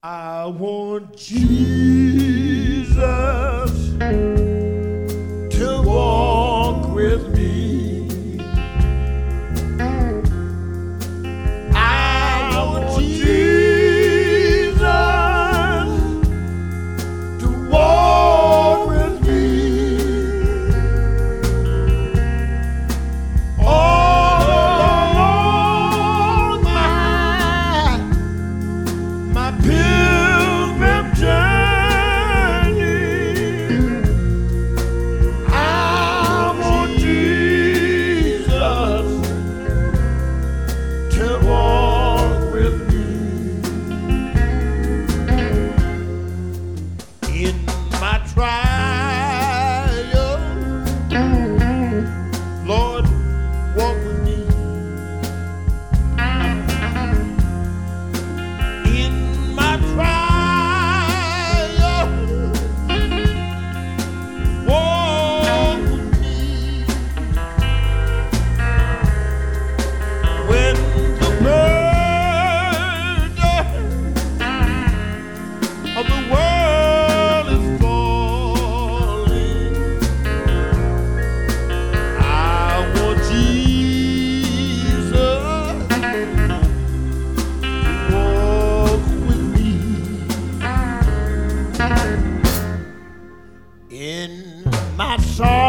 I want Jesus.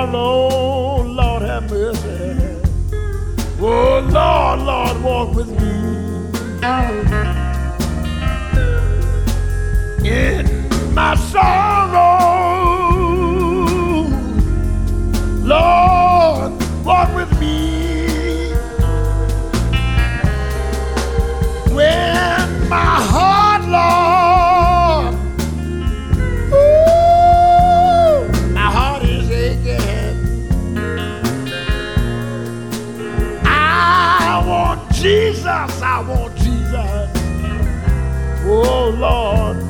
alone, Lord have mercy. Oh Lord, Lord, walk with me. In my sorrow. Jesus, I want Jesus. Oh Lord.